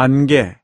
안개